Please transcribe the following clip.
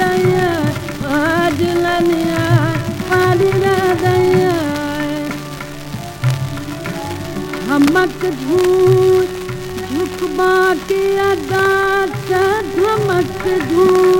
daya adilania adila daya हमक झूठ झुक बाकी अदा धमक झूठ